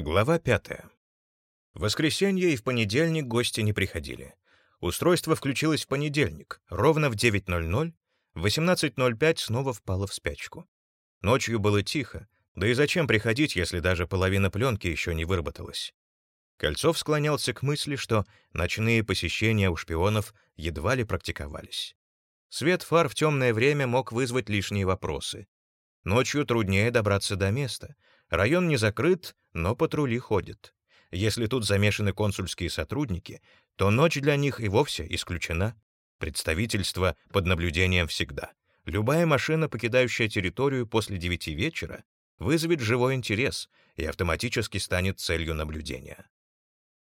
Глава пятая. В воскресенье и в понедельник гости не приходили. Устройство включилось в понедельник, ровно в 9.00, в 18.05 снова впало в спячку. Ночью было тихо, да и зачем приходить, если даже половина пленки еще не выработалась? Кольцов склонялся к мысли, что ночные посещения у шпионов едва ли практиковались. Свет фар в темное время мог вызвать лишние вопросы. Ночью труднее добраться до места. Район не закрыт, но патрули ходят. Если тут замешаны консульские сотрудники, то ночь для них и вовсе исключена. Представительство под наблюдением всегда. Любая машина, покидающая территорию после девяти вечера, вызовет живой интерес и автоматически станет целью наблюдения.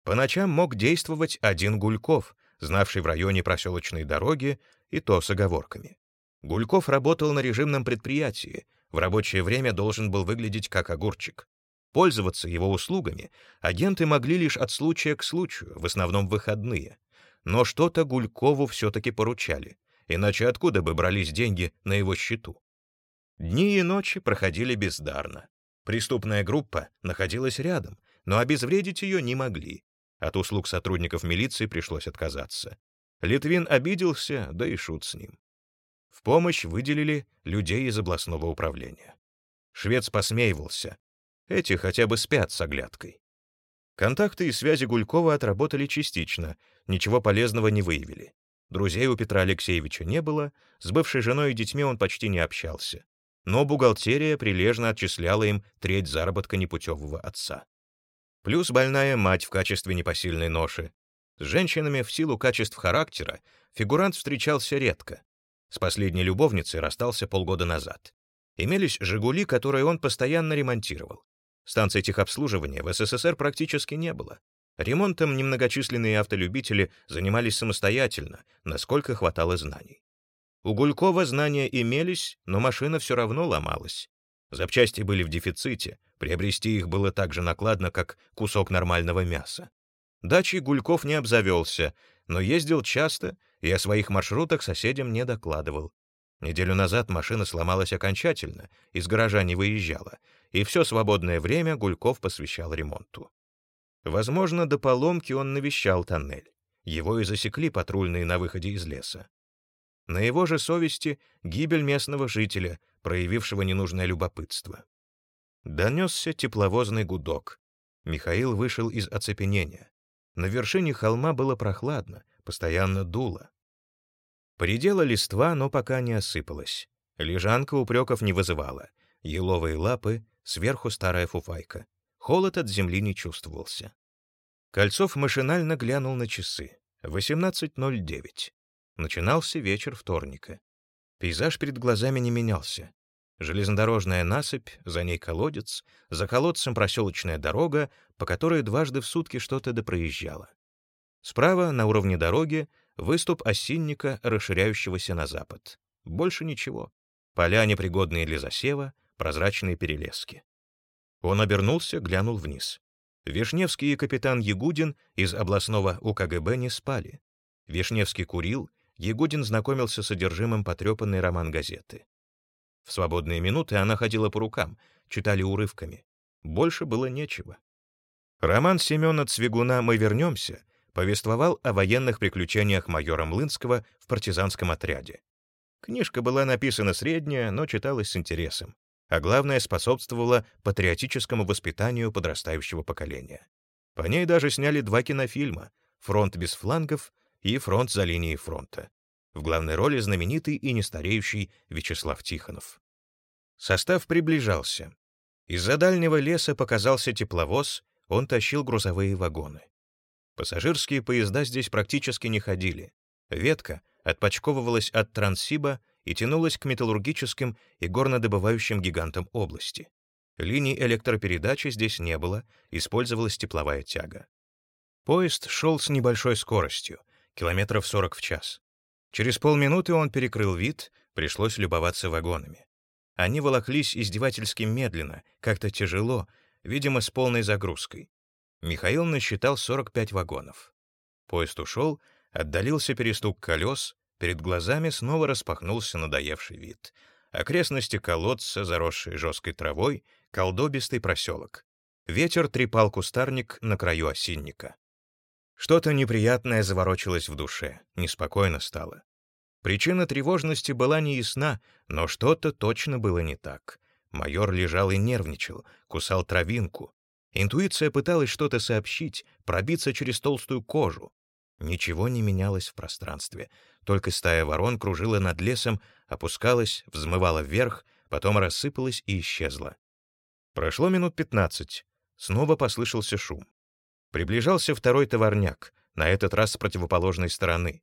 По ночам мог действовать один Гульков, знавший в районе проселочной дороги, и то с оговорками. Гульков работал на режимном предприятии, в рабочее время должен был выглядеть как огурчик. Пользоваться его услугами агенты могли лишь от случая к случаю, в основном выходные. Но что-то Гулькову все-таки поручали, иначе откуда бы брались деньги на его счету? Дни и ночи проходили бездарно. Преступная группа находилась рядом, но обезвредить ее не могли. От услуг сотрудников милиции пришлось отказаться. Литвин обиделся, да и шут с ним. В помощь выделили людей из областного управления. Швец посмеивался, эти хотя бы спят с оглядкой. Контакты и связи Гулькова отработали частично, ничего полезного не выявили. Друзей у Петра Алексеевича не было, с бывшей женой и детьми он почти не общался. Но бухгалтерия прилежно отчисляла им треть заработка непутевого отца. Плюс больная мать в качестве непосильной ноши. С женщинами в силу качеств характера фигурант встречался редко. С последней любовницей расстался полгода назад. Имелись «Жигули», которые он постоянно ремонтировал. Станций техобслуживания в СССР практически не было. Ремонтом немногочисленные автолюбители занимались самостоятельно, насколько хватало знаний. У Гулькова знания имелись, но машина все равно ломалась. Запчасти были в дефиците, приобрести их было так же накладно, как кусок нормального мяса. Дачей Гульков не обзавелся, но ездил часто и о своих маршрутах соседям не докладывал. Неделю назад машина сломалась окончательно, из гаража не выезжала, и все свободное время Гульков посвящал ремонту. Возможно, до поломки он навещал тоннель. Его и засекли патрульные на выходе из леса. На его же совести гибель местного жителя, проявившего ненужное любопытство. Донесся тепловозный гудок. Михаил вышел из оцепенения. На вершине холма было прохладно, постоянно дуло. Поредела листва, но пока не осыпалась. Лежанка упреков не вызывала. Еловые лапы, сверху старая фуфайка. Холод от земли не чувствовался. Кольцов машинально глянул на часы. 18.09. Начинался вечер вторника. Пейзаж перед глазами не менялся. Железнодорожная насыпь, за ней колодец, за колодцем проселочная дорога, по которой дважды в сутки что-то допроезжало. Справа, на уровне дороги, Выступ осинника, расширяющегося на запад. Больше ничего. Поля, непригодные для засева, прозрачные перелески. Он обернулся, глянул вниз. Вишневский и капитан Ягудин из областного УКГБ не спали. Вишневский курил, Ягудин знакомился с содержимым потрепанной роман-газеты. В свободные минуты она ходила по рукам, читали урывками. Больше было нечего. Роман Семена Цвигуна «Мы вернемся» повествовал о военных приключениях майора Млынского в партизанском отряде. Книжка была написана средняя, но читалась с интересом, а главное, способствовала патриотическому воспитанию подрастающего поколения. По ней даже сняли два кинофильма «Фронт без флангов» и «Фронт за линией фронта». В главной роли знаменитый и нестареющий Вячеслав Тихонов. Состав приближался. Из-за дальнего леса показался тепловоз, он тащил грузовые вагоны. Пассажирские поезда здесь практически не ходили. Ветка отпочковывалась от Транссиба и тянулась к металлургическим и горнодобывающим гигантам области. Линий электропередачи здесь не было, использовалась тепловая тяга. Поезд шел с небольшой скоростью, километров 40 в час. Через полминуты он перекрыл вид, пришлось любоваться вагонами. Они волоклись издевательски медленно, как-то тяжело, видимо, с полной загрузкой. Михаил насчитал 45 вагонов. Поезд ушел, отдалился перестук колес, перед глазами снова распахнулся надоевший вид. Окрестности колодца, заросшие жесткой травой, колдобистый проселок. Ветер трепал кустарник на краю осинника. Что-то неприятное заворочилось в душе, неспокойно стало. Причина тревожности была неясна, но что-то точно было не так. Майор лежал и нервничал, кусал травинку. Интуиция пыталась что-то сообщить, пробиться через толстую кожу. Ничего не менялось в пространстве. Только стая ворон кружила над лесом, опускалась, взмывала вверх, потом рассыпалась и исчезла. Прошло минут пятнадцать. Снова послышался шум. Приближался второй товарняк, на этот раз с противоположной стороны.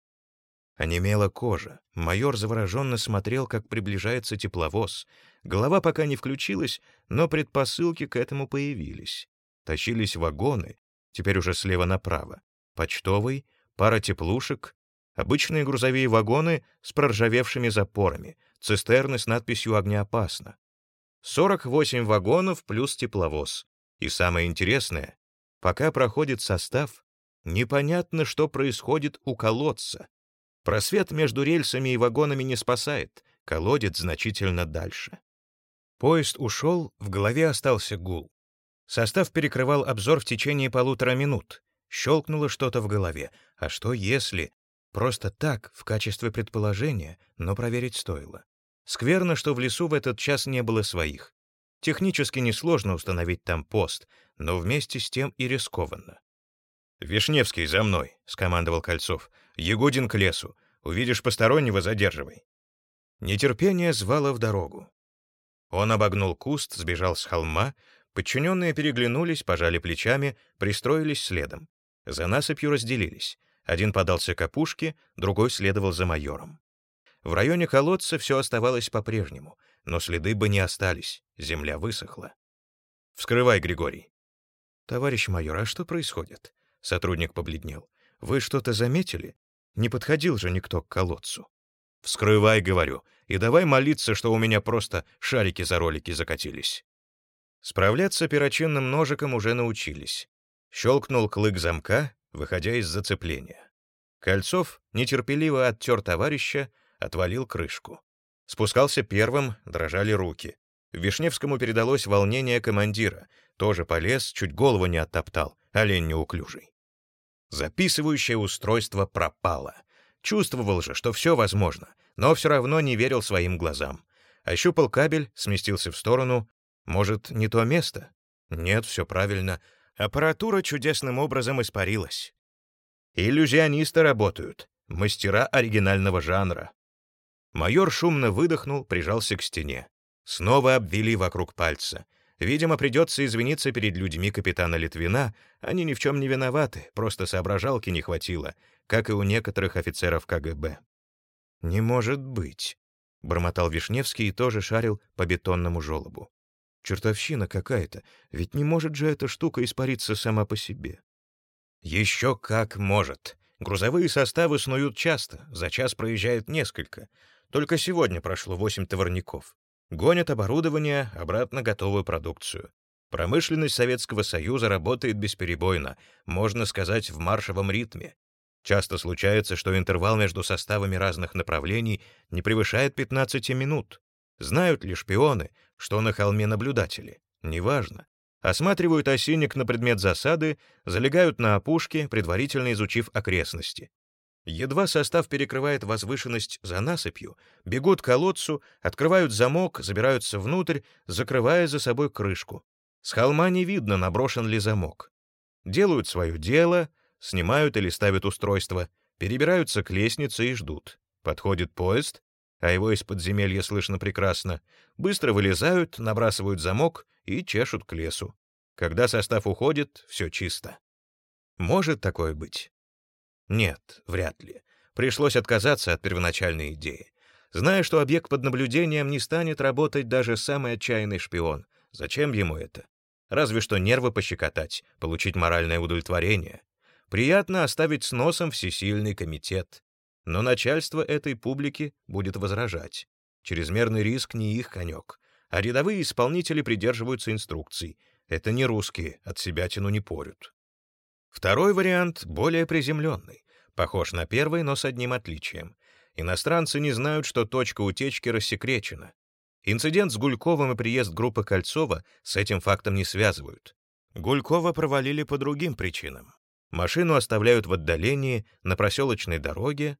Онемела кожа. Майор завороженно смотрел, как приближается тепловоз. Голова пока не включилась, но предпосылки к этому появились. Тащились вагоны, теперь уже слева направо. Почтовый, пара теплушек, обычные грузовые вагоны с проржавевшими запорами, цистерны с надписью «Огнеопасно». 48 вагонов плюс тепловоз. И самое интересное, пока проходит состав, непонятно, что происходит у колодца. Просвет между рельсами и вагонами не спасает, колодец значительно дальше. Поезд ушел, в голове остался гул. Состав перекрывал обзор в течение полутора минут. Щелкнуло что-то в голове. А что если... Просто так, в качестве предположения, но проверить стоило. Скверно, что в лесу в этот час не было своих. Технически несложно установить там пост, но вместе с тем и рискованно. «Вишневский, за мной!» — скомандовал Кольцов. «Ягудин к лесу. Увидишь постороннего — задерживай». Нетерпение звало в дорогу. Он обогнул куст, сбежал с холма, подчиненные переглянулись, пожали плечами, пристроились следом. За насыпью разделились. Один подался к опушке, другой следовал за майором. В районе колодца все оставалось по-прежнему, но следы бы не остались, земля высохла. «Вскрывай, Григорий». «Товарищ майор, а что происходит?» Сотрудник побледнел. «Вы что-то заметили? Не подходил же никто к колодцу». «Вскрывай, — говорю, — и давай молиться, что у меня просто шарики за ролики закатились». Справляться перочинным ножиком уже научились. Щелкнул клык замка, выходя из зацепления. Кольцов нетерпеливо оттер товарища, отвалил крышку. Спускался первым, дрожали руки. Вишневскому передалось волнение командира. Тоже полез, чуть голову не оттоптал, олень неуклюжий. Записывающее устройство пропало. Чувствовал же, что все возможно, но все равно не верил своим глазам. Ощупал кабель, сместился в сторону. Может, не то место? Нет, все правильно. Аппаратура чудесным образом испарилась. Иллюзионисты работают, мастера оригинального жанра. Майор шумно выдохнул, прижался к стене. Снова обвели вокруг пальца. Видимо, придется извиниться перед людьми капитана Литвина. Они ни в чем не виноваты, просто соображалки не хватило, как и у некоторых офицеров КГБ. «Не может быть», — бормотал Вишневский и тоже шарил по бетонному желобу. «Чертовщина какая-то, ведь не может же эта штука испариться сама по себе». «Еще как может. Грузовые составы снуют часто, за час проезжает несколько. Только сегодня прошло восемь товарников. Гонят оборудование, обратно готовую продукцию. Промышленность Советского Союза работает бесперебойно, можно сказать, в маршевом ритме. Часто случается, что интервал между составами разных направлений не превышает 15 минут. Знают ли шпионы, что на холме наблюдатели? Неважно. Осматривают осинник на предмет засады, залегают на опушке, предварительно изучив окрестности. Едва состав перекрывает возвышенность за насыпью, бегут к колодцу, открывают замок, забираются внутрь, закрывая за собой крышку. С холма не видно, наброшен ли замок. Делают свое дело, снимают или ставят устройство, перебираются к лестнице и ждут. Подходит поезд, а его из подземелья слышно прекрасно. Быстро вылезают, набрасывают замок и чешут к лесу. Когда состав уходит, все чисто. Может такое быть? Нет, вряд ли. Пришлось отказаться от первоначальной идеи. Зная, что объект под наблюдением не станет работать даже самый отчаянный шпион. Зачем ему это? Разве что нервы пощекотать, получить моральное удовлетворение. Приятно оставить с носом всесильный комитет. Но начальство этой публики будет возражать. Чрезмерный риск не их конек. А рядовые исполнители придерживаются инструкций. Это не русские, от себя тяну не порют. Второй вариант более приземленный, похож на первый, но с одним отличием. Иностранцы не знают, что точка утечки рассекречена. Инцидент с Гульковым и приезд группы Кольцова с этим фактом не связывают. Гулькова провалили по другим причинам. Машину оставляют в отдалении, на проселочной дороге,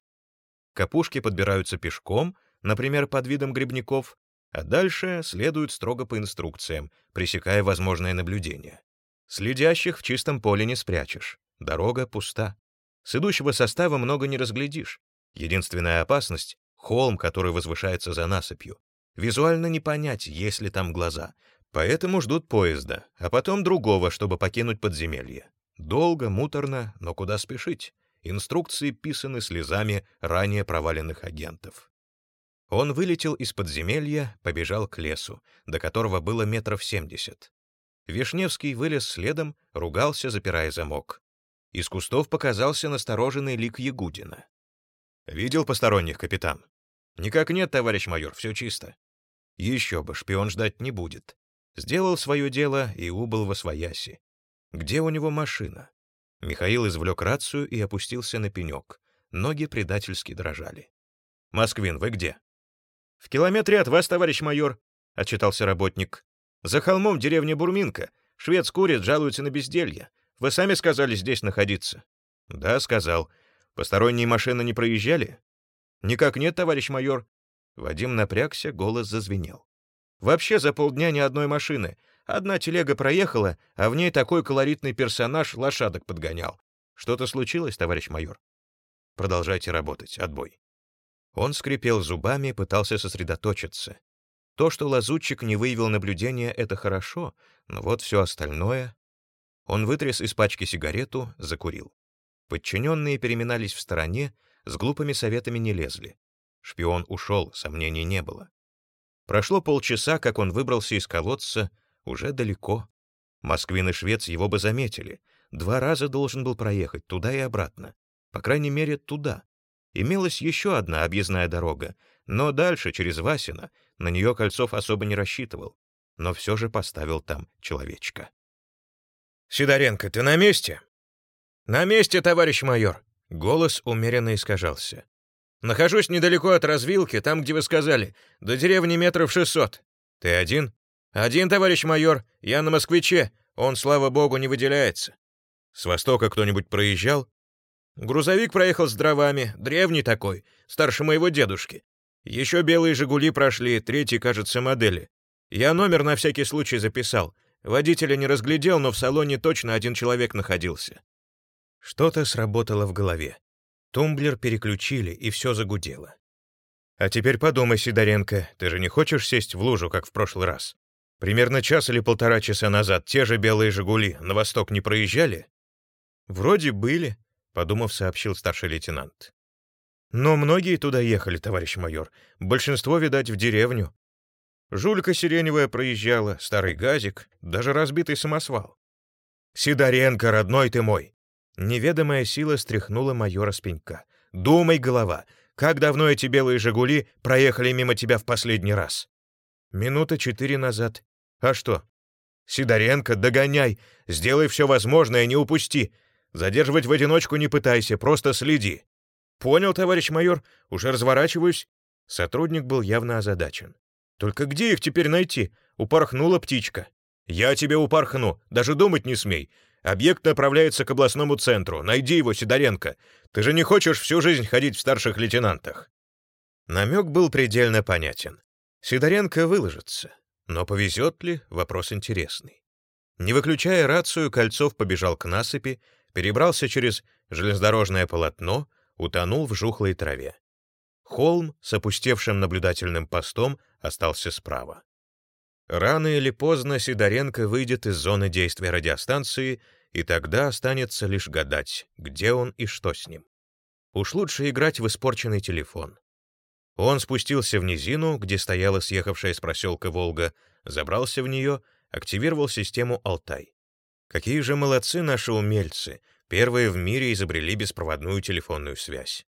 капушки подбираются пешком, например, под видом грибников, а дальше следуют строго по инструкциям, пресекая возможное наблюдение. Следящих в чистом поле не спрячешь, дорога пуста. С идущего состава много не разглядишь. Единственная опасность — холм, который возвышается за насыпью. Визуально не понять, есть ли там глаза, поэтому ждут поезда, а потом другого, чтобы покинуть подземелье. Долго, муторно, но куда спешить? Инструкции писаны слезами ранее проваленных агентов. Он вылетел из подземелья, побежал к лесу, до которого было метров семьдесят. Вишневский вылез следом, ругался, запирая замок. Из кустов показался настороженный лик Ягудина. «Видел посторонних, капитан?» «Никак нет, товарищ майор, все чисто». «Еще бы, шпион ждать не будет». Сделал свое дело и убыл во свояси. Где у него машина? Михаил извлек рацию и опустился на пенек. Ноги предательски дрожали. «Москвин, вы где?» «В километре от вас, товарищ майор», — отчитался работник. «За холмом деревня Бурминка. Швец курит, жалуется на безделье. Вы сами сказали здесь находиться». «Да, сказал. Посторонние машины не проезжали?» «Никак нет, товарищ майор». Вадим напрягся, голос зазвенел. «Вообще за полдня ни одной машины. Одна телега проехала, а в ней такой колоритный персонаж лошадок подгонял. Что-то случилось, товарищ майор? Продолжайте работать. Отбой. Он скрипел зубами, пытался сосредоточиться. То, что лазутчик не выявил наблюдения, это хорошо, но вот все остальное... Он вытряс из пачки сигарету, закурил. Подчиненные переминались в стороне, с глупыми советами не лезли. Шпион ушел, сомнений не было. Прошло полчаса, как он выбрался из колодца, уже далеко. Москвин и швец его бы заметили. Два раза должен был проехать, туда и обратно. По крайней мере, туда. Имелась еще одна объездная дорога, но дальше, через Васина, на нее Кольцов особо не рассчитывал. Но все же поставил там человечка. «Сидоренко, ты на месте?» «На месте, товарищ майор!» Голос умеренно искажался. «Нахожусь недалеко от развилки, там, где вы сказали, до деревни метров шестьсот. Ты один?» «Один, товарищ майор, я на москвиче, он, слава богу, не выделяется». «С востока кто-нибудь проезжал?» «Грузовик проехал с дровами, древний такой, старше моего дедушки. Еще белые «Жигули» прошли, третий, кажется, модели. Я номер на всякий случай записал. Водителя не разглядел, но в салоне точно один человек находился». Что-то сработало в голове. Тумблер переключили, и все загудело. «А теперь подумай, Сидоренко, ты же не хочешь сесть в лужу, как в прошлый раз? Примерно час или полтора часа назад те же белые «Жигули» на восток не проезжали? Вроде были, подумав, сообщил старший лейтенант. Но многие туда ехали, товарищ майор. Большинство, видать, в деревню. Жулька сиреневая проезжала, старый газик, даже разбитый самосвал. «Сидоренко, родной ты мой!» Неведомая сила стряхнула майора с пенька. «Думай, голова, как давно эти белые «Жигули» проехали мимо тебя в последний раз?» «Минута четыре назад. А что? Сидоренко, догоняй, сделай все возможное, не упусти. Задерживать в одиночку не пытайся, просто следи. Понял, товарищ майор, уже разворачиваюсь. Сотрудник был явно озадачен. Только где их теперь найти? Упорхнула птичка. Я тебе упорхну, даже думать не смей. Объект направляется к областному центру. Найди его, Сидоренко. Ты же не хочешь всю жизнь ходить в старших лейтенантах. Намек был предельно понятен. Сидоренко выложится. Но повезет ли — вопрос интересный. Не выключая рацию, Кольцов побежал к насыпи, перебрался через железнодорожное полотно, утонул в жухлой траве. Холм с опустевшим наблюдательным постом остался справа. Рано или поздно Сидоренко выйдет из зоны действия радиостанции, и тогда останется лишь гадать, где он и что с ним. Уж лучше играть в испорченный телефон. Он спустился в низину, где стояла съехавшая с проселка Волга, забрался в нее, активировал систему «Алтай». Какие же молодцы наши умельцы, первые в мире изобрели беспроводную телефонную связь.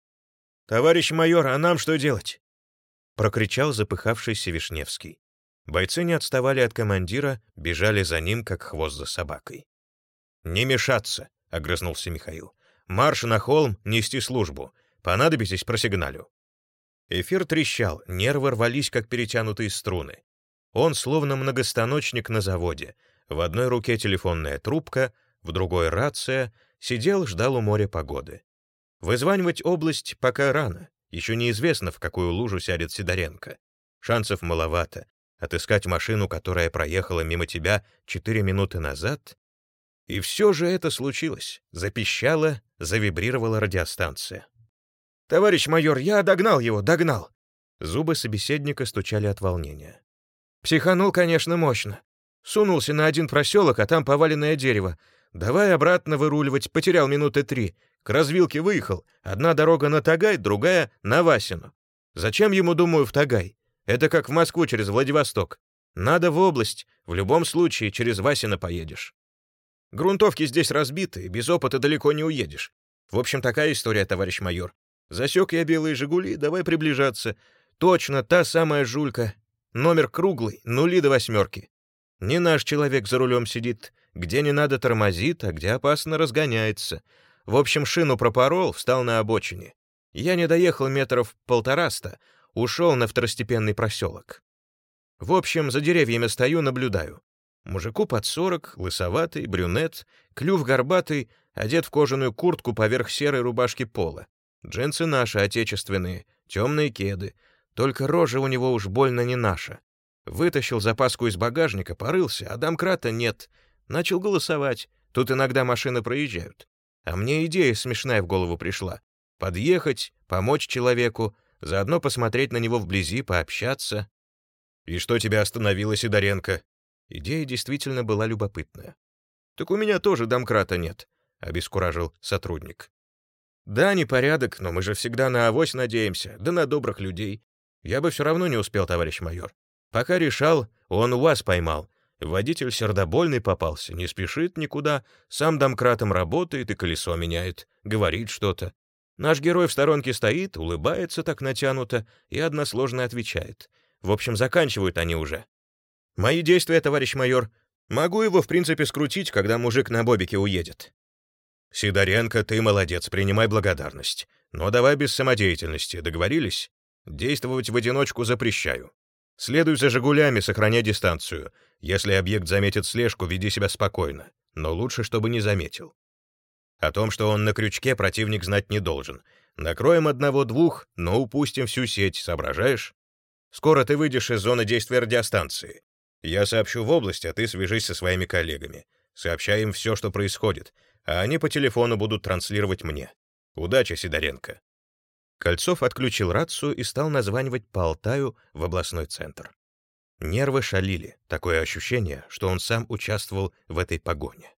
«Товарищ майор, а нам что делать?» — прокричал запыхавшийся Вишневский. Бойцы не отставали от командира, бежали за ним, как хвост за собакой. «Не мешаться!» — огрызнулся Михаил. «Марш на холм, нести службу. Понадобитесь, просигналю». Эфир трещал, нервы рвались, как перетянутые струны. Он словно многостаночник на заводе. В одной руке телефонная трубка, в другой — рация, сидел, ждал у моря погоды. Вызванивать область пока рано, еще неизвестно, в какую лужу сядет Сидоренко. Шансов маловато. Отыскать машину, которая проехала мимо тебя четыре минуты назад? И все же это случилось. Запищала, завибрировала радиостанция. «Товарищ майор, я догнал его, догнал!» Зубы собеседника стучали от волнения. «Психанул, конечно, мощно. Сунулся на один проселок, а там поваленное дерево. Давай обратно выруливать, потерял минуты три. К развилке выехал. Одна дорога на Тагай, другая — на Васину. Зачем ему, думаю, в Тагай? Это как в Москву через Владивосток. Надо в область. В любом случае, через Васина поедешь. Грунтовки здесь разбиты, без опыта далеко не уедешь. В общем, такая история, товарищ майор. Засек я белые «Жигули», давай приближаться. Точно, та самая жулька. Номер круглый, нули до восьмерки. Не наш человек за рулем сидит. Где не надо тормозит, а где опасно разгоняется. В общем, шину пропорол, встал на обочине. Я не доехал метров полтораста, ушел на второстепенный проселок. В общем, за деревьями стою, наблюдаю. Мужику под сорок, лысоватый, брюнет, клюв горбатый, одет в кожаную куртку поверх серой рубашки пола. Джинсы наши, отечественные, темные кеды. Только рожа у него уж больно не наша. Вытащил запаску из багажника, порылся, а домкрата нет. Начал голосовать. Тут иногда машины проезжают. А мне идея смешная в голову пришла. Подъехать, помочь человеку, заодно посмотреть на него вблизи, пообщаться. «И что тебя остановило, Сидоренко?» Идея действительно была любопытная. «Так у меня тоже домкрата нет», — обескуражил сотрудник. «Да, непорядок, но мы же всегда на авось надеемся, да на добрых людей. Я бы все равно не успел, товарищ майор. Пока решал, он вас поймал. Водитель сердобольный попался, не спешит никуда, сам домкратом работает и колесо меняет, говорит что-то. Наш герой в сторонке стоит, улыбается так натянуто и односложно отвечает. В общем, заканчивают они уже. Мои действия, товарищ майор, могу его, в принципе, скрутить, когда мужик на бобике уедет. Сидоренко, ты молодец, принимай благодарность. Но давай без самодеятельности, договорились? Действовать в одиночку запрещаю. Следуй за «Жигулями», сохраняй дистанцию. Если объект заметит слежку, веди себя спокойно. Но лучше, чтобы не заметил. О том, что он на крючке, противник знать не должен. Накроем одного-двух, но упустим всю сеть, соображаешь? Скоро ты выйдешь из зоны действия радиостанции. Я сообщу в область, а ты свяжись со своими коллегами. Сообщай им все, что происходит, а они по телефону будут транслировать мне. Удачи, Сидоренко. Кольцов отключил рацию и стал названивать по Алтаю в областной центр. Нервы шалили, такое ощущение, что он сам участвовал в этой погоне.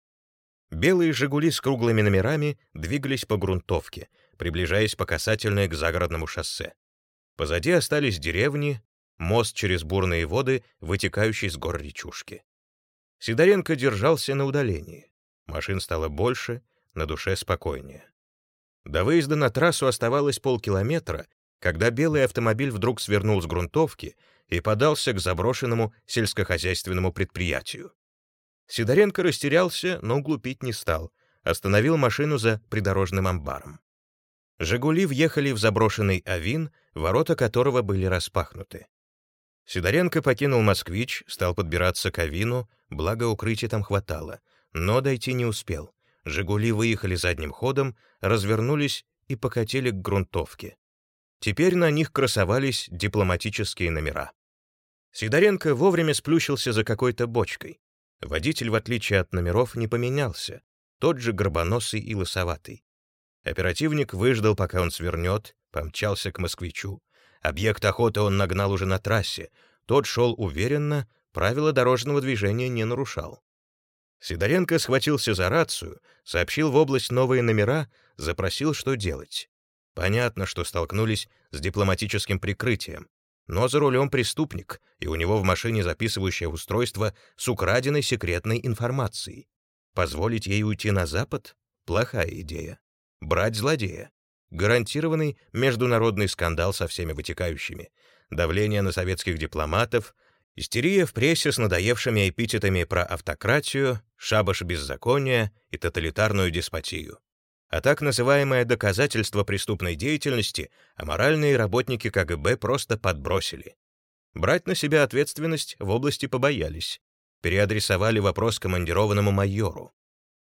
Белые «Жигули» с круглыми номерами двигались по грунтовке, приближаясь по касательной к загородному шоссе. Позади остались деревни, мост через бурные воды, вытекающий с гор речушки. Сидоренко держался на удалении. Машин стало больше, на душе спокойнее. До выезда на трассу оставалось полкилометра, когда белый автомобиль вдруг свернул с грунтовки и подался к заброшенному сельскохозяйственному предприятию. Сидоренко растерялся, но углупить не стал, остановил машину за придорожным амбаром. «Жигули» въехали в заброшенный авин, ворота которого были распахнуты. Сидоренко покинул «Москвич», стал подбираться к авину, благо укрытия там хватало, но дойти не успел. «Жигули» выехали задним ходом, развернулись и покатили к грунтовке. Теперь на них красовались дипломатические номера. Сидоренко вовремя сплющился за какой-то бочкой. Водитель, в отличие от номеров, не поменялся, тот же горбоносый и лысоватый. Оперативник выждал, пока он свернет, помчался к москвичу. Объект охоты он нагнал уже на трассе. Тот шел уверенно, правила дорожного движения не нарушал. Сидоренко схватился за рацию, сообщил в область новые номера, запросил, что делать. Понятно, что столкнулись с дипломатическим прикрытием. Но за рулем преступник, и у него в машине записывающее устройство с украденной секретной информацией. Позволить ей уйти на Запад — плохая идея. Брать злодея. Гарантированный международный скандал со всеми вытекающими. Давление на советских дипломатов, истерия в прессе с надоевшими эпитетами про автократию, шабаш беззакония и тоталитарную деспотию а так называемое доказательство преступной деятельности аморальные работники КГБ просто подбросили. Брать на себя ответственность в области побоялись. переадресовали вопрос командированному майору.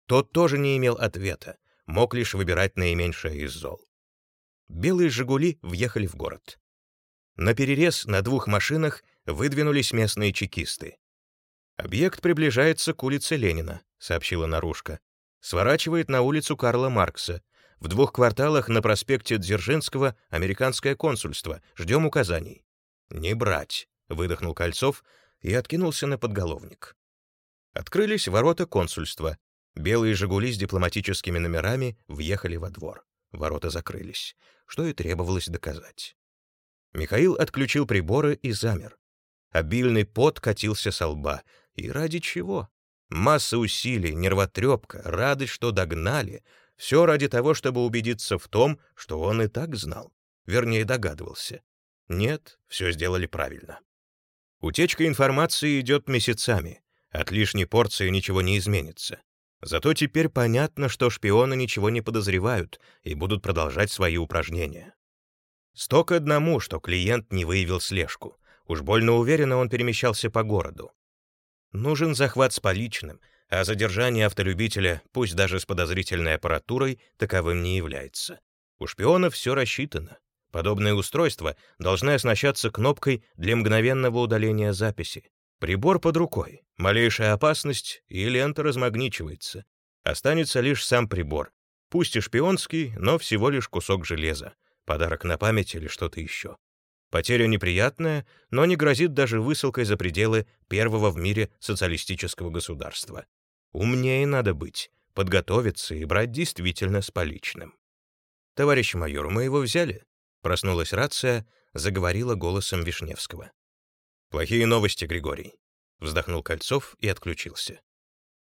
Тот тоже не имел ответа, мог лишь выбирать наименьшее из зол. Белые «Жигули» въехали в город. На перерез на двух машинах выдвинулись местные чекисты. «Объект приближается к улице Ленина», — сообщила наружка. «Сворачивает на улицу Карла Маркса. В двух кварталах на проспекте Дзержинского американское консульство. Ждем указаний». «Не брать», — выдохнул Кольцов и откинулся на подголовник. Открылись ворота консульства. Белые «Жигули» с дипломатическими номерами въехали во двор. Ворота закрылись, что и требовалось доказать. Михаил отключил приборы и замер. Обильный пот катился со лба. И ради чего? Масса усилий, нервотрепка, радость, что догнали. Все ради того, чтобы убедиться в том, что он и так знал. Вернее, догадывался. Нет, все сделали правильно. Утечка информации идет месяцами. От лишней порции ничего не изменится. Зато теперь понятно, что шпионы ничего не подозревают и будут продолжать свои упражнения. Сто к одному, что клиент не выявил слежку. Уж больно уверенно он перемещался по городу. Нужен захват с поличным, а задержание автолюбителя, пусть даже с подозрительной аппаратурой, таковым не является. У шпионов все рассчитано. Подобное устройство должны оснащаться кнопкой для мгновенного удаления записи. Прибор под рукой. Малейшая опасность, и лента размагничивается. Останется лишь сам прибор. Пусть и шпионский, но всего лишь кусок железа. Подарок на память или что-то еще. Потеря неприятная, но не грозит даже высылкой за пределы первого в мире социалистического государства. Умнее надо быть, подготовиться и брать действительно с поличным. «Товарищ майор, мы его взяли?» Проснулась рация, заговорила голосом Вишневского. «Плохие новости, Григорий», — вздохнул Кольцов и отключился.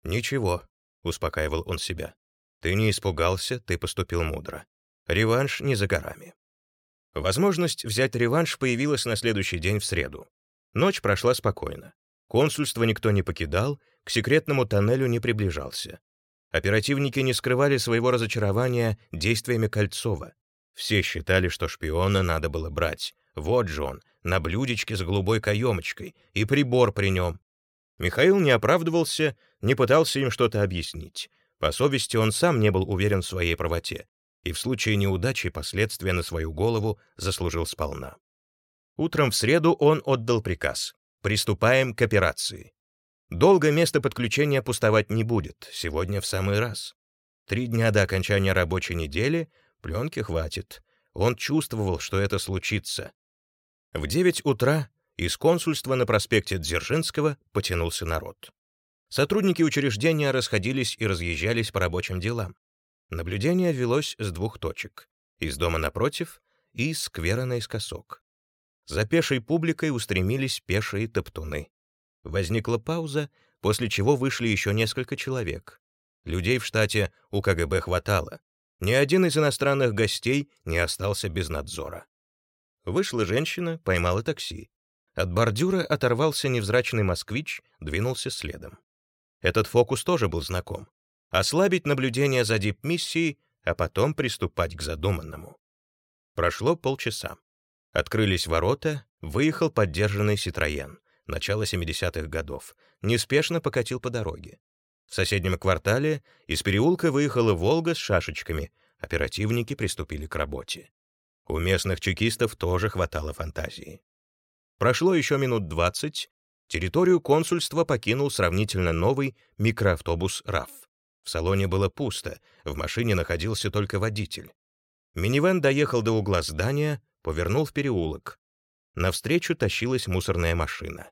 «Ничего», — успокаивал он себя. «Ты не испугался, ты поступил мудро. Реванш не за горами». Возможность взять реванш появилась на следующий день в среду. Ночь прошла спокойно. Консульство никто не покидал, к секретному тоннелю не приближался. Оперативники не скрывали своего разочарования действиями Кольцова. Все считали, что шпиона надо было брать. Вот же он, на блюдечке с голубой каемочкой, и прибор при нем. Михаил не оправдывался, не пытался им что-то объяснить. По совести он сам не был уверен в своей правоте, и в случае неудачи последствия на свою голову заслужил сполна. Утром в среду он отдал приказ «Приступаем к операции». Долго место подключения пустовать не будет, сегодня в самый раз. Три дня до окончания рабочей недели, пленки хватит. Он чувствовал, что это случится. В 9 утра из консульства на проспекте Дзержинского потянулся народ. Сотрудники учреждения расходились и разъезжались по рабочим делам. Наблюдение велось с двух точек — из дома напротив и из сквера наискосок. За пешей публикой устремились пешие топтуны. Возникла пауза, после чего вышли еще несколько человек. Людей в штате у КГБ хватало. Ни один из иностранных гостей не остался без надзора. Вышла женщина, поймала такси. От бордюра оторвался невзрачный москвич, двинулся следом. Этот фокус тоже был знаком. Ослабить наблюдение за дип-миссией, а потом приступать к задуманному. Прошло полчаса. Открылись ворота, выехал поддержанный «Ситроен», начало 70-х годов, неспешно покатил по дороге. В соседнем квартале из переулка выехала «Волга» с шашечками, оперативники приступили к работе. У местных чекистов тоже хватало фантазии. Прошло еще минут двадцать, территорию консульства покинул сравнительно новый микроавтобус «РАФ». В салоне было пусто, в машине находился только водитель. Минивэн доехал до угла здания, повернул в переулок. Навстречу тащилась мусорная машина.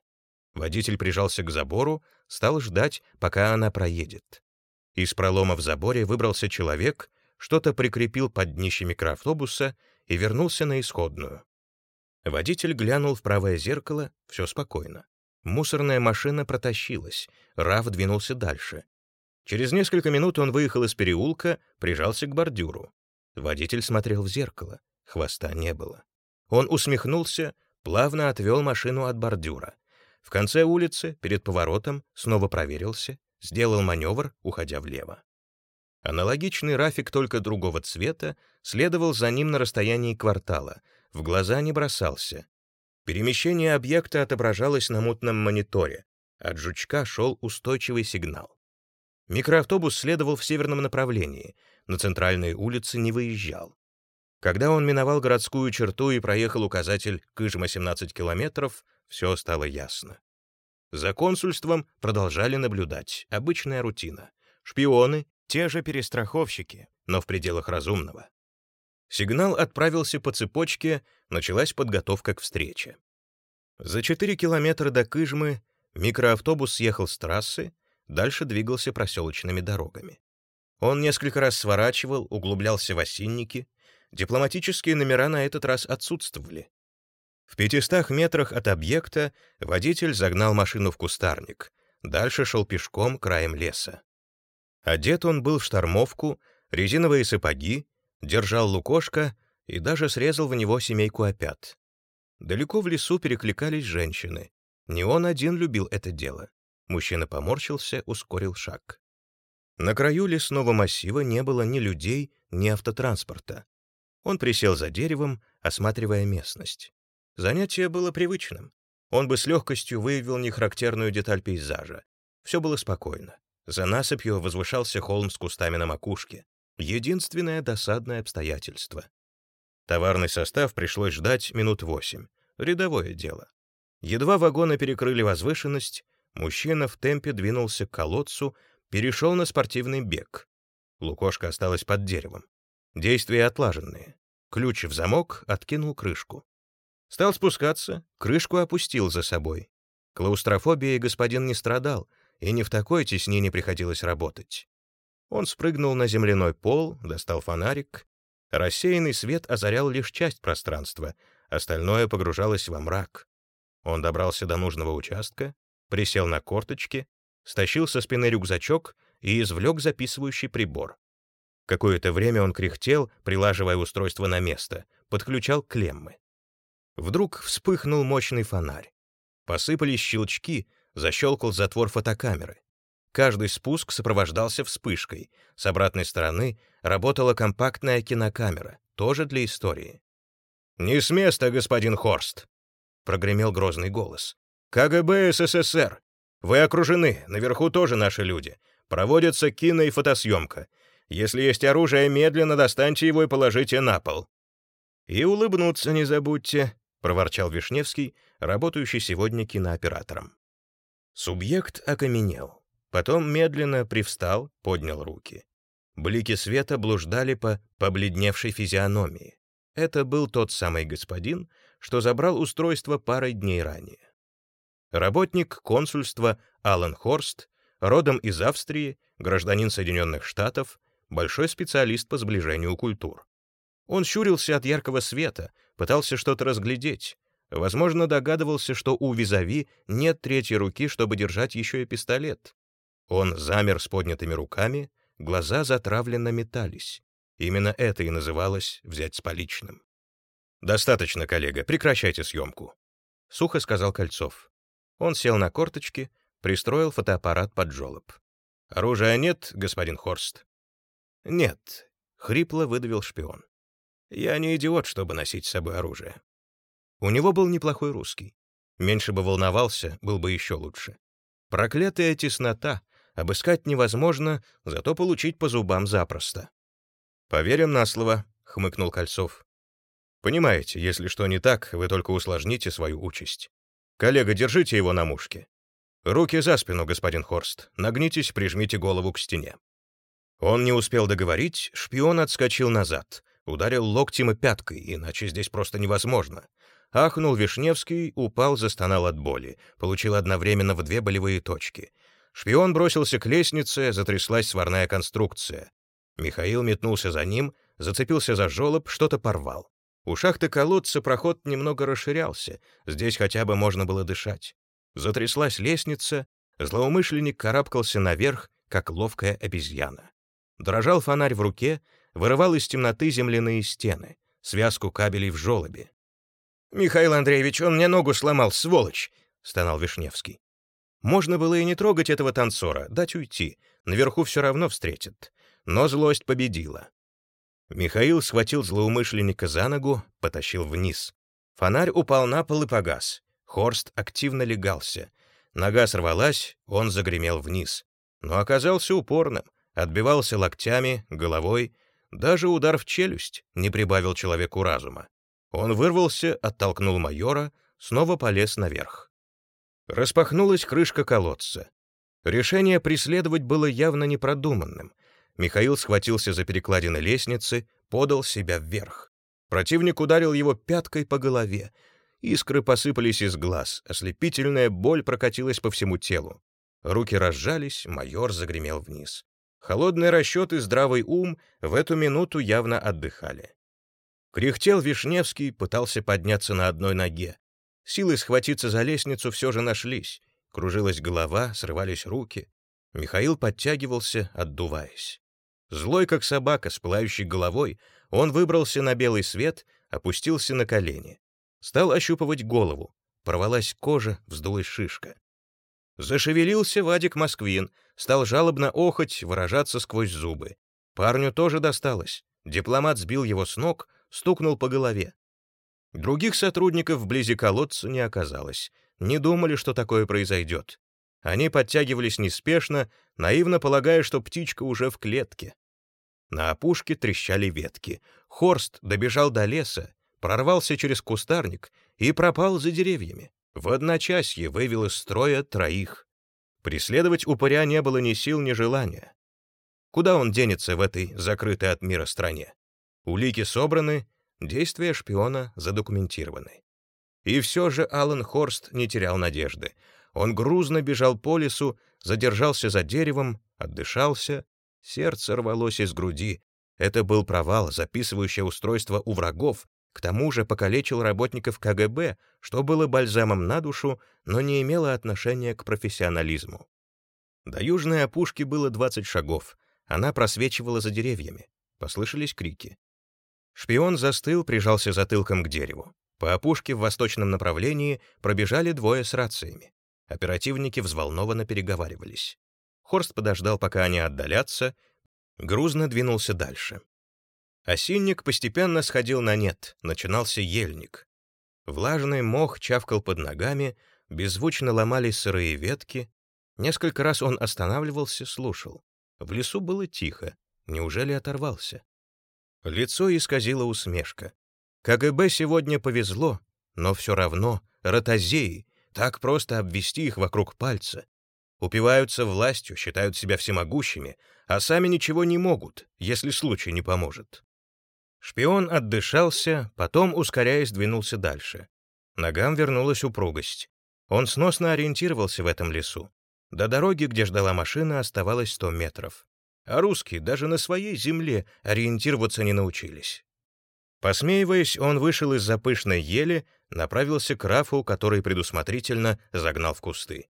Водитель прижался к забору, стал ждать, пока она проедет. Из пролома в заборе выбрался человек, что-то прикрепил под днище микроавтобуса и вернулся на исходную. Водитель глянул в правое зеркало, все спокойно. Мусорная машина протащилась, Раф двинулся дальше. Через несколько минут он выехал из переулка, прижался к бордюру. Водитель смотрел в зеркало, хвоста не было. Он усмехнулся, плавно отвел машину от бордюра. В конце улицы, перед поворотом, снова проверился, сделал маневр, уходя влево. Аналогичный Рафик, только другого цвета, следовал за ним на расстоянии квартала, в глаза не бросался. Перемещение объекта отображалось на мутном мониторе, От жучка шел устойчивый сигнал. Микроавтобус следовал в северном направлении, на центральные улицы не выезжал. Когда он миновал городскую черту и проехал указатель Кыжма 17 километров, все стало ясно. За консульством продолжали наблюдать. Обычная рутина. Шпионы, те же перестраховщики, но в пределах разумного. Сигнал отправился по цепочке, началась подготовка к встрече. За 4 километра до Кыжмы микроавтобус съехал с трассы, дальше двигался проселочными дорогами. Он несколько раз сворачивал, углублялся в осинники, дипломатические номера на этот раз отсутствовали. В пятистах метрах от объекта водитель загнал машину в кустарник, дальше шел пешком краем леса. Одет он был в штормовку, резиновые сапоги, держал лукошко и даже срезал в него семейку опят. Далеко в лесу перекликались женщины. Не он один любил это дело. Мужчина поморщился, ускорил шаг. На краю лесного массива не было ни людей, ни автотранспорта. Он присел за деревом, осматривая местность. Занятие было привычным. Он бы с легкостью выявил нехарактерную деталь пейзажа. Все было спокойно. За насыпью возвышался холм с кустами на макушке. Единственное досадное обстоятельство. Товарный состав пришлось ждать минут восемь. Рядовое дело. Едва вагоны перекрыли возвышенность, мужчина в темпе двинулся к колодцу, перешел на спортивный бег. Лукошка осталась под деревом. Действия отлаженные. Ключ в замок, откинул крышку. Стал спускаться, крышку опустил за собой. Клаустрофобией господин не страдал, и не в такой теснине приходилось работать. Он спрыгнул на земляной пол, достал фонарик. Рассеянный свет озарял лишь часть пространства, остальное погружалось во мрак. Он добрался до нужного участка, присел на корточки, стащил со спины рюкзачок и извлек записывающий прибор. Какое-то время он кряхтел, прилаживая устройство на место, подключал клеммы. Вдруг вспыхнул мощный фонарь. Посыпались щелчки, защелкал затвор фотокамеры. Каждый спуск сопровождался вспышкой. С обратной стороны работала компактная кинокамера, тоже для истории. «Не с места, господин Хорст!» — прогремел грозный голос. «КГБ СССР! Вы окружены, наверху тоже наши люди. Проводится кино и фотосъемка. Если есть оружие, медленно достаньте его и положите на пол». «И улыбнуться не забудьте», — проворчал Вишневский, работающий сегодня кинооператором. Субъект окаменел. Потом медленно привстал, поднял руки. Блики света блуждали по побледневшей физиономии. Это был тот самый господин, что забрал устройство парой дней ранее. Работник консульства Алан Хорст, родом из Австрии, гражданин Соединенных Штатов, большой специалист по сближению культур. Он щурился от яркого света, пытался что-то разглядеть, Возможно, догадывался, что у Визави нет третьей руки, чтобы держать еще и пистолет. Он замер с поднятыми руками, глаза затравленно метались. Именно это и называлось «взять с поличным». «Достаточно, коллега, прекращайте съемку», — сухо сказал Кольцов. Он сел на корточки, пристроил фотоаппарат под жолоб. «Оружия нет, господин Хорст?» «Нет», — хрипло выдавил шпион. «Я не идиот, чтобы носить с собой оружие. У него был неплохой русский. Меньше бы волновался, был бы еще лучше. Проклятая теснота. Обыскать невозможно, зато получить по зубам запросто. «Поверим на слово», — хмыкнул Кольцов. «Понимаете, если что не так, вы только усложните свою участь. Коллега, держите его на мушке. Руки за спину, господин Хорст. Нагнитесь, прижмите голову к стене». Он не успел договорить, шпион отскочил назад, ударил локтем и пяткой, иначе здесь просто невозможно. Ахнул Вишневский, упал, застонал от боли, получил одновременно в две болевые точки. Шпион бросился к лестнице, затряслась сварная конструкция. Михаил метнулся за ним, зацепился за жёлоб, что-то порвал. У шахты колодца проход немного расширялся, здесь хотя бы можно было дышать. Затряслась лестница, злоумышленник карабкался наверх, как ловкая обезьяна. Дрожал фонарь в руке, вырывал из темноты земляные стены, связку кабелей в жёлобе. «Михаил Андреевич, он мне ногу сломал, сволочь!» — стонал Вишневский. Можно было и не трогать этого танцора, дать уйти. Наверху все равно встретят. Но злость победила. Михаил схватил злоумышленника за ногу, потащил вниз. Фонарь упал на пол и погас. Хорст активно легался. Нога сорвалась, он загремел вниз. Но оказался упорным, отбивался локтями, головой. Даже удар в челюсть не прибавил человеку разума. Он вырвался, оттолкнул майора, снова полез наверх. Распахнулась крышка колодца. Решение преследовать было явно непродуманным. Михаил схватился за перекладины лестницы, подал себя вверх. Противник ударил его пяткой по голове. Искры посыпались из глаз, ослепительная боль прокатилась по всему телу. Руки разжались, майор загремел вниз. Холодный расчет и здравый ум в эту минуту явно отдыхали. Кряхтел Вишневский, пытался подняться на одной ноге. Силы схватиться за лестницу все же нашлись. Кружилась голова, срывались руки. Михаил подтягивался, отдуваясь. Злой, как собака, с пылающей головой, он выбрался на белый свет, опустился на колени. Стал ощупывать голову. Порвалась кожа, вздулась шишка. Зашевелился Вадик Москвин, стал жалобно охоть, выражаться сквозь зубы. Парню тоже досталось. Дипломат сбил его с ног, стукнул по голове. Других сотрудников вблизи колодца не оказалось не думали, что такое произойдет. Они подтягивались неспешно, наивно полагая, что птичка уже в клетке. На опушке трещали ветки. Хорст добежал до леса, прорвался через кустарник и пропал за деревьями. В одночасье вывел из строя троих. Преследовать упыря не было ни сил, ни желания. Куда он денется в этой закрытой от мира стране? Улики собраны, действия шпиона задокументированы. И все же Алан Хорст не терял надежды. Он грузно бежал по лесу, задержался за деревом, отдышался. Сердце рвалось из груди. Это был провал, записывающее устройство у врагов, к тому же покалечил работников КГБ, что было бальзамом на душу, но не имело отношения к профессионализму. До южной опушки было 20 шагов. Она просвечивала за деревьями. Послышались крики. Шпион застыл, прижался затылком к дереву. По опушке в восточном направлении пробежали двое с рациями. Оперативники взволнованно переговаривались. Хорст подождал, пока они отдалятся, грузно двинулся дальше. Осинник постепенно сходил на нет, начинался ельник. Влажный мох чавкал под ногами, беззвучно ломались сырые ветки. Несколько раз он останавливался, слушал. В лесу было тихо. Неужели оторвался? Лицо исказило усмешка. КГБ сегодня повезло, но все равно ротозеи, так просто обвести их вокруг пальца. Упиваются властью, считают себя всемогущими, а сами ничего не могут, если случай не поможет. Шпион отдышался, потом, ускоряясь, двинулся дальше. Ногам вернулась упругость. Он сносно ориентировался в этом лесу. До дороги, где ждала машина, оставалось сто метров. А русские даже на своей земле ориентироваться не научились. Посмеиваясь, он вышел из-за пышной ели, направился к Рафу, который предусмотрительно загнал в кусты.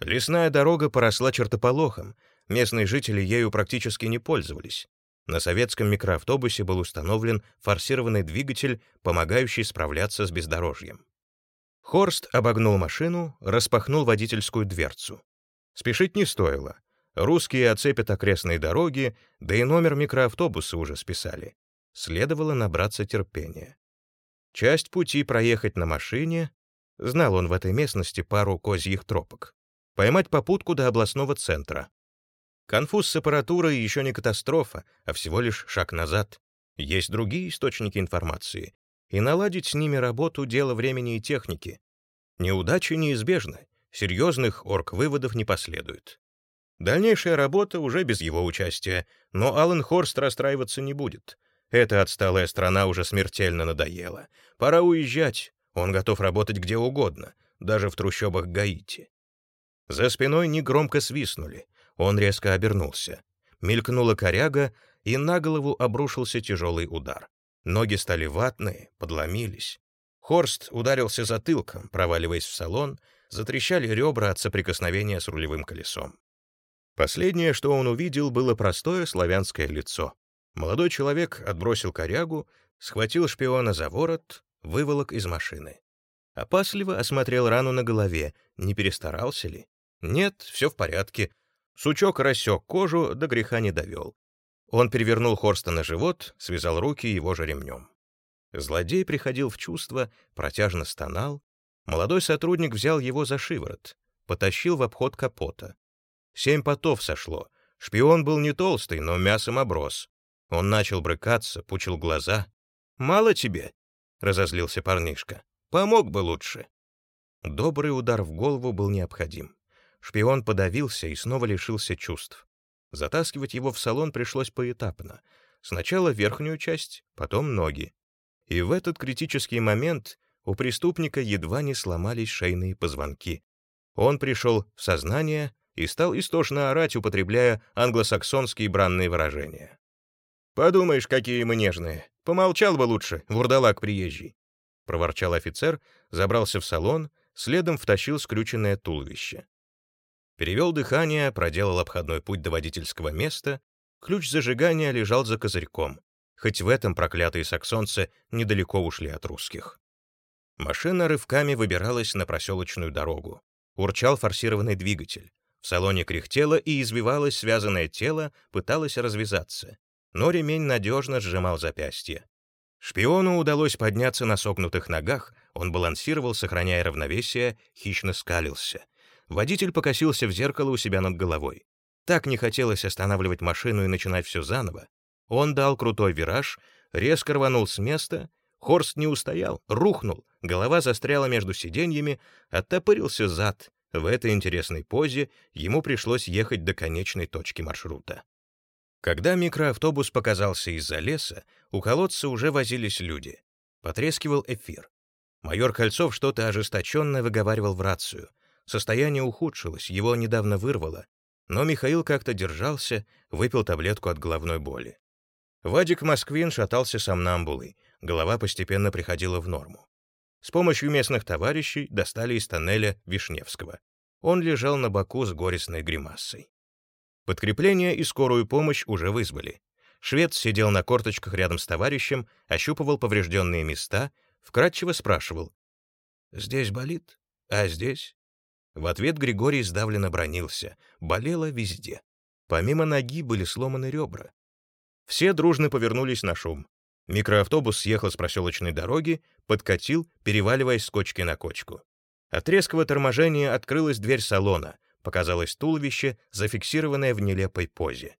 Лесная дорога поросла чертополохом, местные жители ею практически не пользовались. На советском микроавтобусе был установлен форсированный двигатель, помогающий справляться с бездорожьем. Хорст обогнул машину, распахнул водительскую дверцу. Спешить не стоило. Русские оцепят окрестные дороги, да и номер микроавтобуса уже списали следовало набраться терпения. Часть пути проехать на машине, знал он в этой местности пару козьих тропок, поймать попутку до областного центра. Конфуз с аппаратурой еще не катастрофа, а всего лишь шаг назад. Есть другие источники информации, и наладить с ними работу — дело времени и техники. Неудачи неизбежны, серьезных орг-выводов не последует. Дальнейшая работа уже без его участия, но Аллен Хорст расстраиваться не будет. Эта отсталая страна уже смертельно надоела. Пора уезжать. Он готов работать где угодно, даже в трущобах Гаити. За спиной негромко свистнули. Он резко обернулся. Мелькнула коряга, и на голову обрушился тяжелый удар. Ноги стали ватные, подломились. Хорст ударился затылком, проваливаясь в салон, затрещали ребра от соприкосновения с рулевым колесом. Последнее, что он увидел, было простое славянское лицо. Молодой человек отбросил корягу, схватил шпиона за ворот, выволок из машины. Опасливо осмотрел рану на голове, не перестарался ли. Нет, все в порядке. Сучок рассек кожу, до греха не довел. Он перевернул Хорста на живот, связал руки его же ремнем. Злодей приходил в чувство, протяжно стонал. Молодой сотрудник взял его за шиворот. потащил в обход капота. Семь потов сошло. Шпион был не толстый, но мясом оброс. Он начал брыкаться, пучил глаза. «Мало тебе?» — разозлился парнишка. «Помог бы лучше». Добрый удар в голову был необходим. Шпион подавился и снова лишился чувств. Затаскивать его в салон пришлось поэтапно. Сначала верхнюю часть, потом ноги. И в этот критический момент у преступника едва не сломались шейные позвонки. Он пришел в сознание и стал истошно орать, употребляя англосаксонские бранные выражения. «Подумаешь, какие мы нежные! Помолчал бы лучше, вурдалак приезжий!» — проворчал офицер, забрался в салон, следом втащил скрюченное туловище. Перевел дыхание, проделал обходной путь до водительского места, ключ зажигания лежал за козырьком, хоть в этом проклятые саксонцы недалеко ушли от русских. Машина рывками выбиралась на проселочную дорогу. Урчал форсированный двигатель. В салоне кряхтело и извивалось связанное тело, пыталось развязаться. Но ремень надежно сжимал запястье. Шпиону удалось подняться на согнутых ногах, он балансировал, сохраняя равновесие, хищно скалился. Водитель покосился в зеркало у себя над головой. Так не хотелось останавливать машину и начинать все заново. Он дал крутой вираж, резко рванул с места — Хорст не устоял, рухнул, голова застряла между сиденьями, оттопырился зад. В этой интересной позе ему пришлось ехать до конечной точки маршрута. Когда микроавтобус показался из-за леса, у колодца уже возились люди. Потрескивал эфир. Майор Кольцов что-то ожесточенно выговаривал в рацию. Состояние ухудшилось, его недавно вырвало. Но Михаил как-то держался, выпил таблетку от головной боли. Вадик Москвин шатался сомнамбулой, голова постепенно приходила в норму. С помощью местных товарищей достали из тоннеля Вишневского. Он лежал на боку с горестной гримасой. Подкрепление и скорую помощь уже вызвали. Швед сидел на корточках рядом с товарищем, ощупывал поврежденные места, вкратчиво спрашивал. «Здесь болит? А здесь?» В ответ Григорий сдавленно бронился. Болело везде. Помимо ноги были сломаны ребра. Все дружно повернулись на шум. Микроавтобус съехал с проселочной дороги, подкатил, переваливаясь с кочки на кочку. От резкого торможения открылась дверь салона, показалось туловище, зафиксированное в нелепой позе.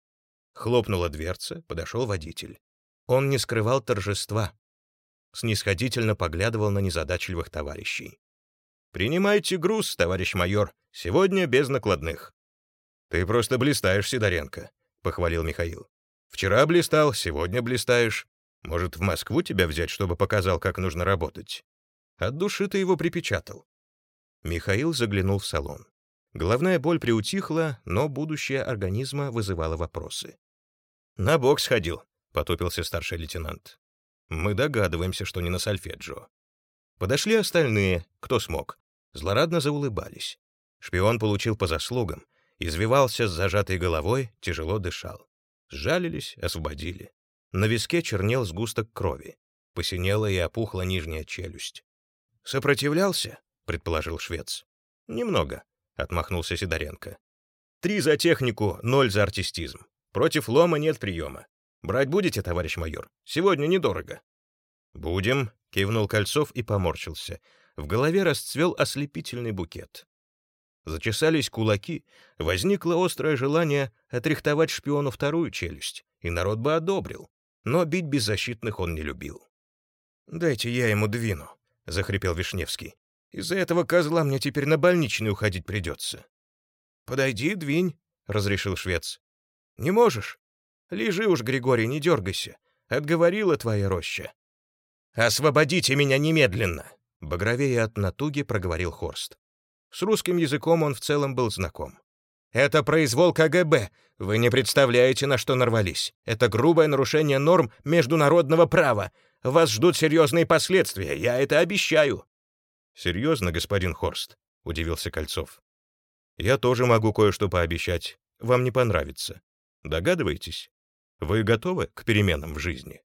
Хлопнула дверца, подошел водитель. Он не скрывал торжества. Снисходительно поглядывал на незадачливых товарищей. «Принимайте груз, товарищ майор, сегодня без накладных». «Ты просто блистаешь, Сидоренко», — похвалил Михаил. «Вчера блистал, сегодня блистаешь. Может, в Москву тебя взять, чтобы показал, как нужно работать? От души ты его припечатал. Михаил заглянул в салон. Головная боль приутихла, но будущее организма вызывало вопросы. «На бокс ходил», — потупился старший лейтенант. «Мы догадываемся, что не на сольфеджио». Подошли остальные, кто смог. Злорадно заулыбались. Шпион получил по заслугам, извивался с зажатой головой, тяжело дышал. Сжалились, освободили. На виске чернел сгусток крови. Посинела и опухла нижняя челюсть. «Сопротивлялся?» — предположил швец. «Немного», — отмахнулся Сидоренко. «Три за технику, ноль за артистизм. Против лома нет приема. Брать будете, товарищ майор? Сегодня недорого». «Будем», — кивнул Кольцов и поморщился. В голове расцвел ослепительный букет. Зачесались кулаки, возникло острое желание отрихтовать шпиону вторую челюсть, и народ бы одобрил но бить беззащитных он не любил. «Дайте я ему двину», — захрипел Вишневский. «Из-за этого козла мне теперь на больничный уходить придется». «Подойди, двинь», — разрешил швец. «Не можешь? Лежи уж, Григорий, не дергайся. Отговорила твоя роща». «Освободите меня немедленно!» — багровее от натуги проговорил Хорст. С русским языком он в целом был знаком. Это произвол КГБ. Вы не представляете, на что нарвались. Это грубое нарушение норм международного права. Вас ждут серьезные последствия, я это обещаю». «Серьезно, господин Хорст?» — удивился Кольцов. «Я тоже могу кое-что пообещать. Вам не понравится. Догадываетесь? Вы готовы к переменам в жизни?»